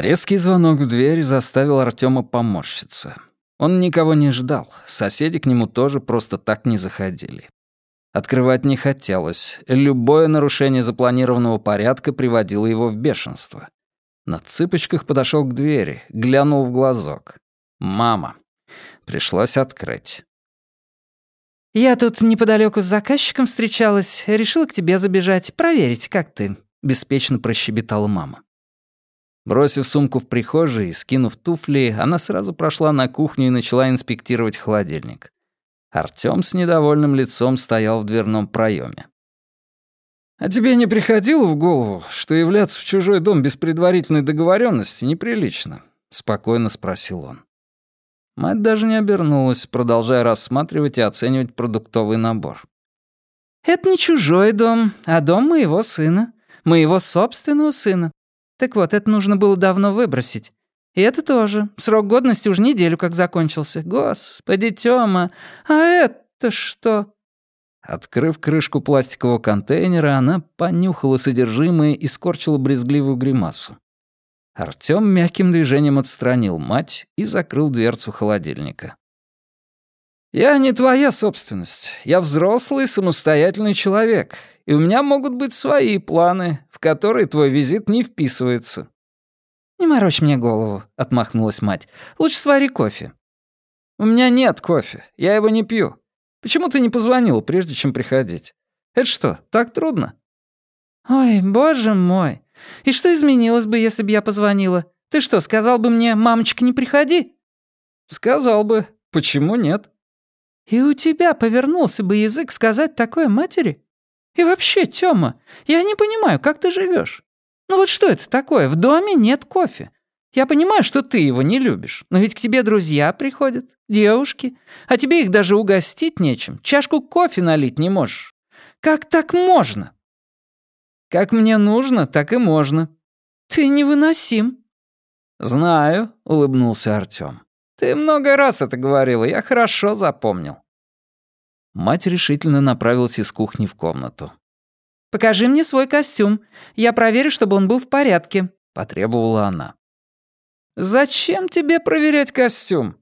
Резкий звонок в дверь заставил Артема поморщиться. Он никого не ждал, соседи к нему тоже просто так не заходили. Открывать не хотелось, любое нарушение запланированного порядка приводило его в бешенство. На цыпочках подошел к двери, глянул в глазок. «Мама». Пришлось открыть. «Я тут неподалеку с заказчиком встречалась, решила к тебе забежать, проверить, как ты», — беспечно прощебетала мама. Бросив сумку в прихожей и скинув туфли, она сразу прошла на кухню и начала инспектировать холодильник. Артём с недовольным лицом стоял в дверном проёме. «А тебе не приходило в голову, что являться в чужой дом без предварительной договоренности неприлично?» — спокойно спросил он. Мать даже не обернулась, продолжая рассматривать и оценивать продуктовый набор. «Это не чужой дом, а дом моего сына. Моего собственного сына. Так вот, это нужно было давно выбросить. И это тоже. Срок годности уже неделю как закончился. Господи, Тёма, а это что?» Открыв крышку пластикового контейнера, она понюхала содержимое и скорчила брезгливую гримасу. Артём мягким движением отстранил мать и закрыл дверцу холодильника. «Я не твоя собственность. Я взрослый, самостоятельный человек, и у меня могут быть свои планы, в которые твой визит не вписывается». «Не морочь мне голову», — отмахнулась мать. «Лучше свари кофе». «У меня нет кофе. Я его не пью. Почему ты не позвонил, прежде чем приходить? Это что, так трудно?» «Ой, боже мой. И что изменилось бы, если бы я позвонила? Ты что, сказал бы мне, мамочка, не приходи?» «Сказал бы. Почему нет?» «И у тебя повернулся бы язык сказать такое матери? И вообще, Тёма, я не понимаю, как ты живешь. Ну вот что это такое? В доме нет кофе. Я понимаю, что ты его не любишь, но ведь к тебе друзья приходят, девушки, а тебе их даже угостить нечем, чашку кофе налить не можешь. Как так можно?» Как мне нужно, так и можно». «Ты невыносим». «Знаю», — улыбнулся Артём. «Ты много раз это говорила, я хорошо запомнил». Мать решительно направилась из кухни в комнату. «Покажи мне свой костюм. Я проверю, чтобы он был в порядке», — потребовала она. «Зачем тебе проверять костюм?»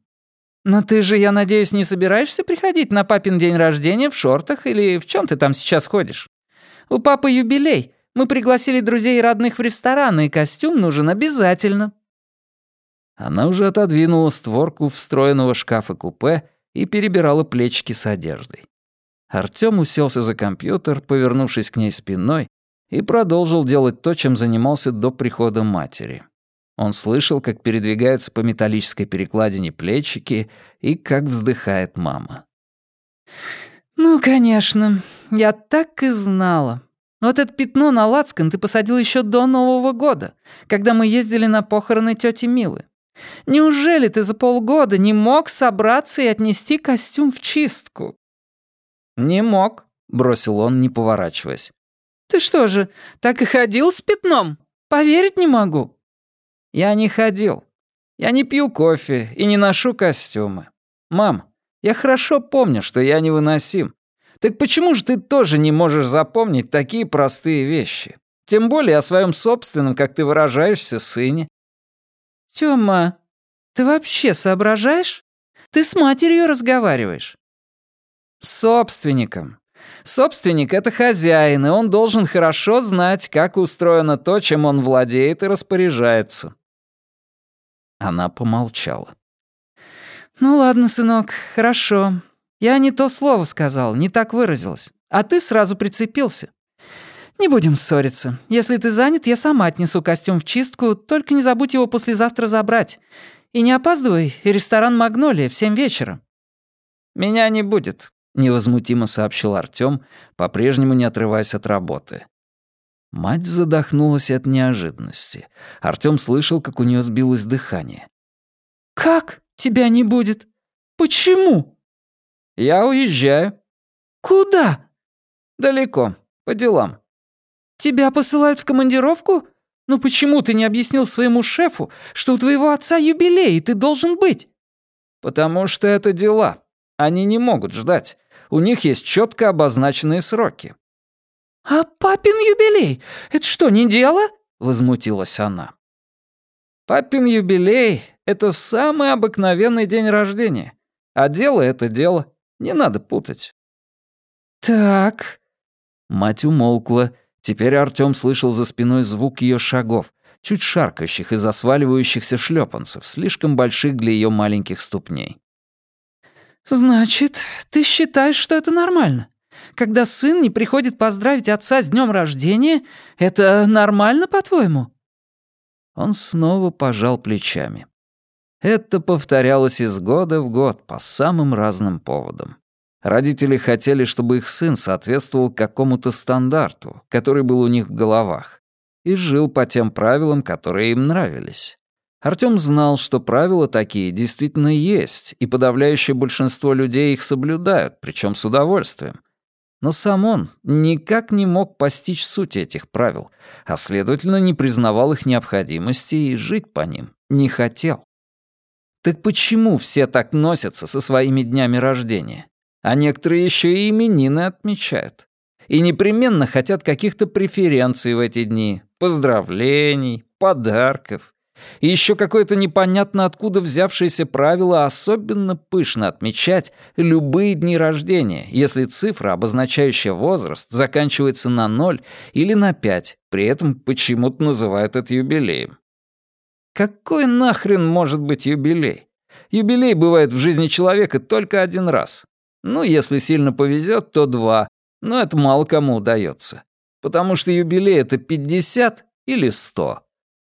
«Но ты же, я надеюсь, не собираешься приходить на папин день рождения в шортах или в чем ты там сейчас ходишь? У папы юбилей, мы пригласили друзей и родных в ресторан, и костюм нужен обязательно». Она уже отодвинула створку встроенного шкафа-купе и перебирала плечики с одеждой. Артём уселся за компьютер, повернувшись к ней спиной, и продолжил делать то, чем занимался до прихода матери. Он слышал, как передвигаются по металлической перекладине плечики и как вздыхает мама. «Ну, конечно, я так и знала. Вот это пятно на лацкан ты посадил еще до Нового года, когда мы ездили на похороны тети Милы. Неужели ты за полгода не мог собраться и отнести костюм в чистку?» «Не мог», — бросил он, не поворачиваясь. «Ты что же, так и ходил с пятном? Поверить не могу». «Я не ходил. Я не пью кофе и не ношу костюмы. Мам, я хорошо помню, что я невыносим. Так почему же ты тоже не можешь запомнить такие простые вещи? Тем более о своем собственном, как ты выражаешься, сыне». «Тёма, ты вообще соображаешь? Ты с матерью разговариваешь». «С собственником. Собственник — это хозяин, и он должен хорошо знать, как устроено то, чем он владеет и распоряжается». Она помолчала. «Ну ладно, сынок, хорошо. Я не то слово сказал, не так выразилась. А ты сразу прицепился. Не будем ссориться. Если ты занят, я сама отнесу костюм в чистку, только не забудь его послезавтра забрать. И не опаздывай, и ресторан «Магнолия» в семь вечера». «Меня не будет», — невозмутимо сообщил Артём, по-прежнему не отрываясь от работы. Мать задохнулась от неожиданности. Артём слышал, как у неё сбилось дыхание. «Как тебя не будет? Почему?» «Я уезжаю». «Куда?» «Далеко, по делам». «Тебя посылают в командировку? Ну почему ты не объяснил своему шефу, что у твоего отца юбилей, и ты должен быть?» «Потому что это дела. Они не могут ждать. У них есть четко обозначенные сроки». «А папин юбилей? Это что, не дело?» — возмутилась она. Папин юбилей — это самый обыкновенный день рождения. А дело — это дело. Не надо путать». «Так...» Мать умолкла. Теперь Артём слышал за спиной звук её шагов, чуть шаркающих и засваливающихся шлёпанцев, слишком больших для её маленьких ступней. «Значит, ты считаешь, что это нормально? Когда сын не приходит поздравить отца с днем рождения, это нормально, по-твоему?» Он снова пожал плечами. Это повторялось из года в год по самым разным поводам. Родители хотели, чтобы их сын соответствовал какому-то стандарту, который был у них в головах, и жил по тем правилам, которые им нравились. Артём знал, что правила такие действительно есть, и подавляющее большинство людей их соблюдают, причем с удовольствием. Но сам он никак не мог постичь суть этих правил, а следовательно не признавал их необходимости и жить по ним не хотел. Так почему все так носятся со своими днями рождения? А некоторые еще и именины отмечают. И непременно хотят каких-то преференций в эти дни, поздравлений, подарков. И еще какое-то непонятно откуда взявшееся правило особенно пышно отмечать любые дни рождения, если цифра, обозначающая возраст, заканчивается на ноль или на пять, при этом почему-то называют это юбилеем. Какой нахрен может быть юбилей? Юбилей бывает в жизни человека только один раз. Ну, если сильно повезет, то два, но это мало кому удается. Потому что юбилей — это 50 или 100.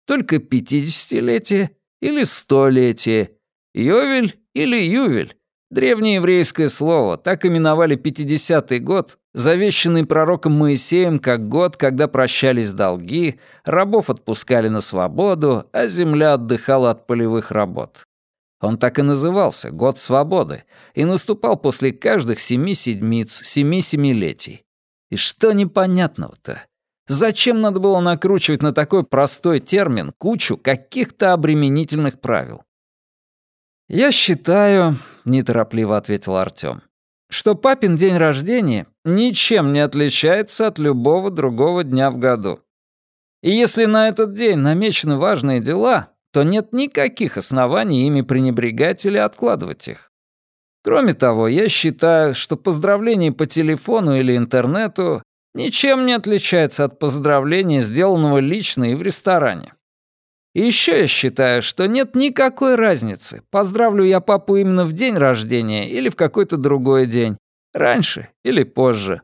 Только 50-летие или столетие. Йовель или ювель. Древнееврейское слово, так именовали 50-й год, завещанный пророком Моисеем как год, когда прощались долги, рабов отпускали на свободу, а земля отдыхала от полевых работ. Он так и назывался «Год свободы» и наступал после каждых семи седмиц, семи семилетий. И что непонятного-то? Зачем надо было накручивать на такой простой термин кучу каких-то обременительных правил? «Я считаю», — неторопливо ответил Артём, «что папин день рождения ничем не отличается от любого другого дня в году. И если на этот день намечены важные дела, то нет никаких оснований ими пренебрегать или откладывать их. Кроме того, я считаю, что поздравление по телефону или интернету ничем не отличается от поздравления, сделанного лично и в ресторане. И еще я считаю, что нет никакой разницы, поздравлю я папу именно в день рождения или в какой-то другой день, раньше или позже.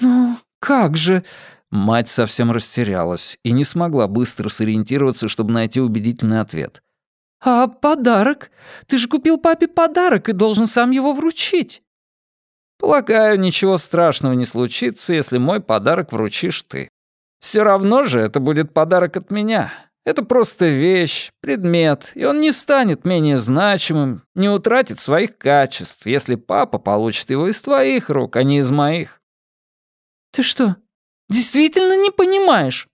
«Ну, как же...» Мать совсем растерялась и не смогла быстро сориентироваться, чтобы найти убедительный ответ. «А подарок? Ты же купил папе подарок и должен сам его вручить». «Полагаю, ничего страшного не случится, если мой подарок вручишь ты. Все равно же это будет подарок от меня. Это просто вещь, предмет, и он не станет менее значимым, не утратит своих качеств, если папа получит его из твоих рук, а не из моих». «Ты что, Действительно не понимаешь?»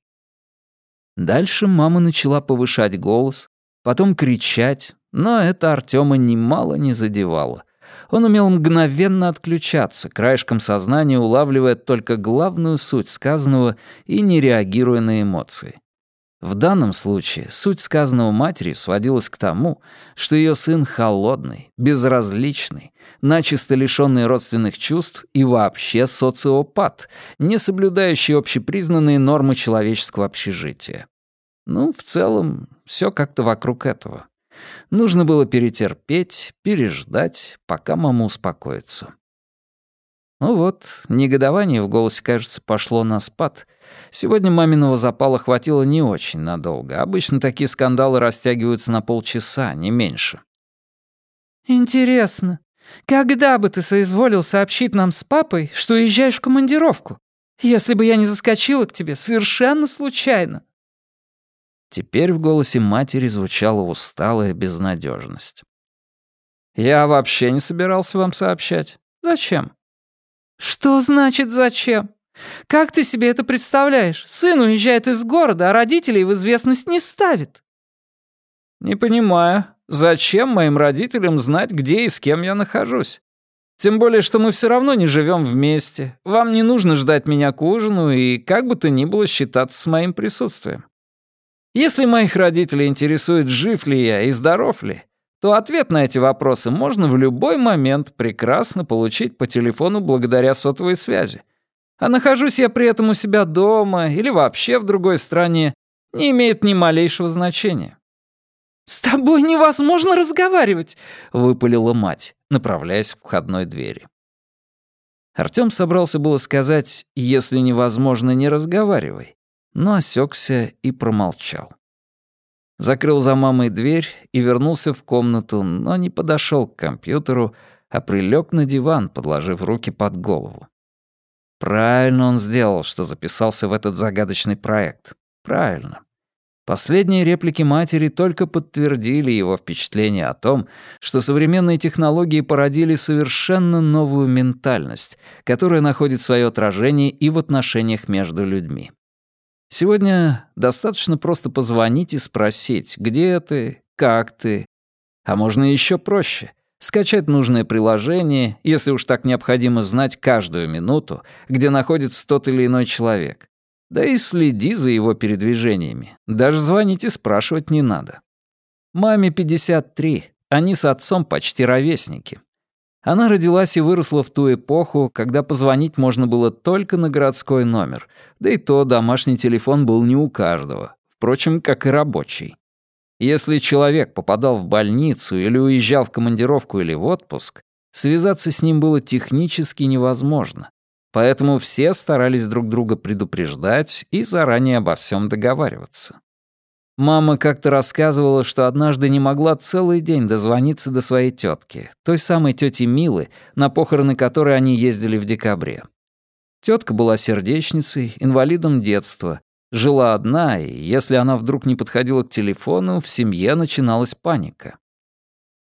Дальше мама начала повышать голос, потом кричать, но это Артема немало не задевало. Он умел мгновенно отключаться, краешком сознания улавливая только главную суть сказанного и не реагируя на эмоции. В данном случае суть сказанного матери сводилась к тому, что ее сын холодный, безразличный, начисто лишённый родственных чувств и вообще социопат, не соблюдающий общепризнанные нормы человеческого общежития. Ну, в целом, все как-то вокруг этого. Нужно было перетерпеть, переждать, пока мама успокоится. Ну вот, негодование в голосе, кажется, пошло на спад. Сегодня маминого запала хватило не очень надолго. Обычно такие скандалы растягиваются на полчаса, не меньше. «Интересно, когда бы ты соизволил сообщить нам с папой, что уезжаешь в командировку? Если бы я не заскочила к тебе совершенно случайно». Теперь в голосе матери звучала усталая безнадежность. «Я вообще не собирался вам сообщать. Зачем? «Что значит зачем? Как ты себе это представляешь? Сын уезжает из города, а родителей в известность не ставит». «Не понимаю, зачем моим родителям знать, где и с кем я нахожусь? Тем более, что мы все равно не живем вместе. Вам не нужно ждать меня к ужину и как бы то ни было считаться с моим присутствием». Если моих родителей интересует, жив ли я и здоров ли, то ответ на эти вопросы можно в любой момент прекрасно получить по телефону благодаря сотовой связи. А нахожусь я при этом у себя дома или вообще в другой стране, не имеет ни малейшего значения. «С тобой невозможно разговаривать!» — выпалила мать, направляясь к входной двери. Артём собрался было сказать «если невозможно, не разговаривай», но осекся и промолчал. Закрыл за мамой дверь и вернулся в комнату, но не подошел к компьютеру, а прилег на диван, подложив руки под голову. Правильно он сделал, что записался в этот загадочный проект. Правильно. Последние реплики матери только подтвердили его впечатление о том, что современные технологии породили совершенно новую ментальность, которая находит свое отражение и в отношениях между людьми. Сегодня достаточно просто позвонить и спросить, где ты, как ты. А можно еще проще — скачать нужное приложение, если уж так необходимо знать каждую минуту, где находится тот или иной человек. Да и следи за его передвижениями. Даже звонить и спрашивать не надо. Маме 53, они с отцом почти ровесники. Она родилась и выросла в ту эпоху, когда позвонить можно было только на городской номер, да и то домашний телефон был не у каждого, впрочем, как и рабочий. Если человек попадал в больницу или уезжал в командировку или в отпуск, связаться с ним было технически невозможно, поэтому все старались друг друга предупреждать и заранее обо всем договариваться. Мама как-то рассказывала, что однажды не могла целый день дозвониться до своей тетки, той самой тети Милы, на похороны которой они ездили в декабре. Тетка была сердечницей, инвалидом детства, жила одна, и если она вдруг не подходила к телефону, в семье начиналась паника.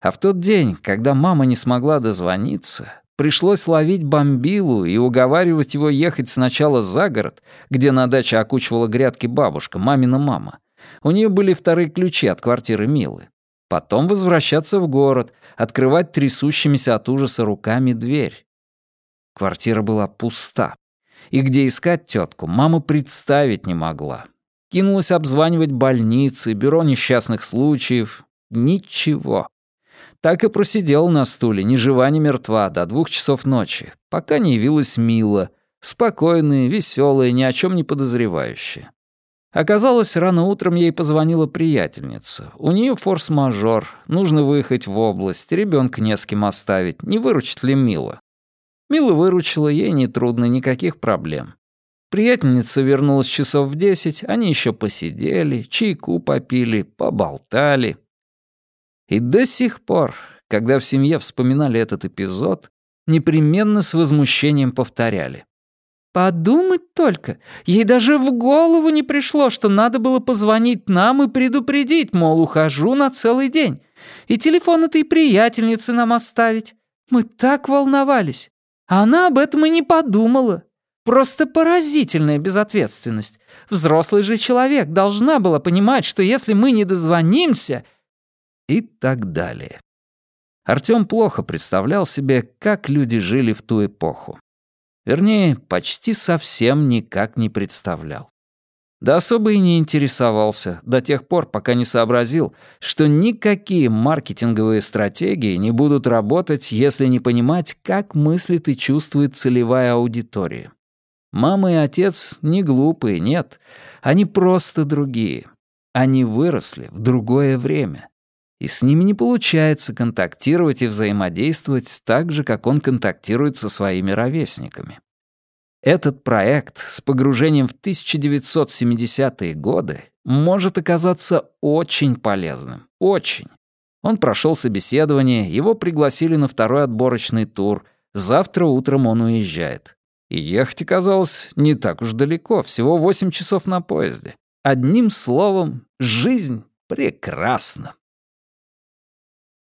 А в тот день, когда мама не смогла дозвониться, пришлось ловить бомбилу и уговаривать его ехать сначала за город, где на даче окучивала грядки бабушка, мамина мама, у нее были вторые ключи от квартиры Милы. Потом возвращаться в город, открывать трясущимися от ужаса руками дверь. Квартира была пуста. И где искать тетку, мама представить не могла. Кинулась обзванивать больницы, бюро несчастных случаев. Ничего. Так и просидела на стуле, ни жива, ни мертва, до двух часов ночи, пока не явилась Мила, спокойная, веселая, ни о чем не подозревающая. Оказалось, рано утром ей позвонила приятельница. У нее форс-мажор, нужно выехать в область, ребенка не с кем оставить, не выручит ли Мила. Мила выручила, ей нетрудно, никаких проблем. Приятельница вернулась часов в десять, они еще посидели, чайку попили, поболтали. И до сих пор, когда в семье вспоминали этот эпизод, непременно с возмущением повторяли. Подумать только, ей даже в голову не пришло, что надо было позвонить нам и предупредить, мол, ухожу на целый день. И телефон этой приятельницы нам оставить. Мы так волновались. А она об этом и не подумала. Просто поразительная безответственность. Взрослый же человек должна была понимать, что если мы не дозвонимся... И так далее. Артём плохо представлял себе, как люди жили в ту эпоху. Вернее, почти совсем никак не представлял. Да особо и не интересовался до тех пор, пока не сообразил, что никакие маркетинговые стратегии не будут работать, если не понимать, как мыслит и чувствует целевая аудитория. Мама и отец не глупые, нет. Они просто другие. Они выросли в другое время и с ними не получается контактировать и взаимодействовать так же, как он контактирует со своими ровесниками. Этот проект с погружением в 1970-е годы может оказаться очень полезным. Очень. Он прошел собеседование, его пригласили на второй отборочный тур. Завтра утром он уезжает. И ехать оказалось не так уж далеко, всего 8 часов на поезде. Одним словом, жизнь прекрасна.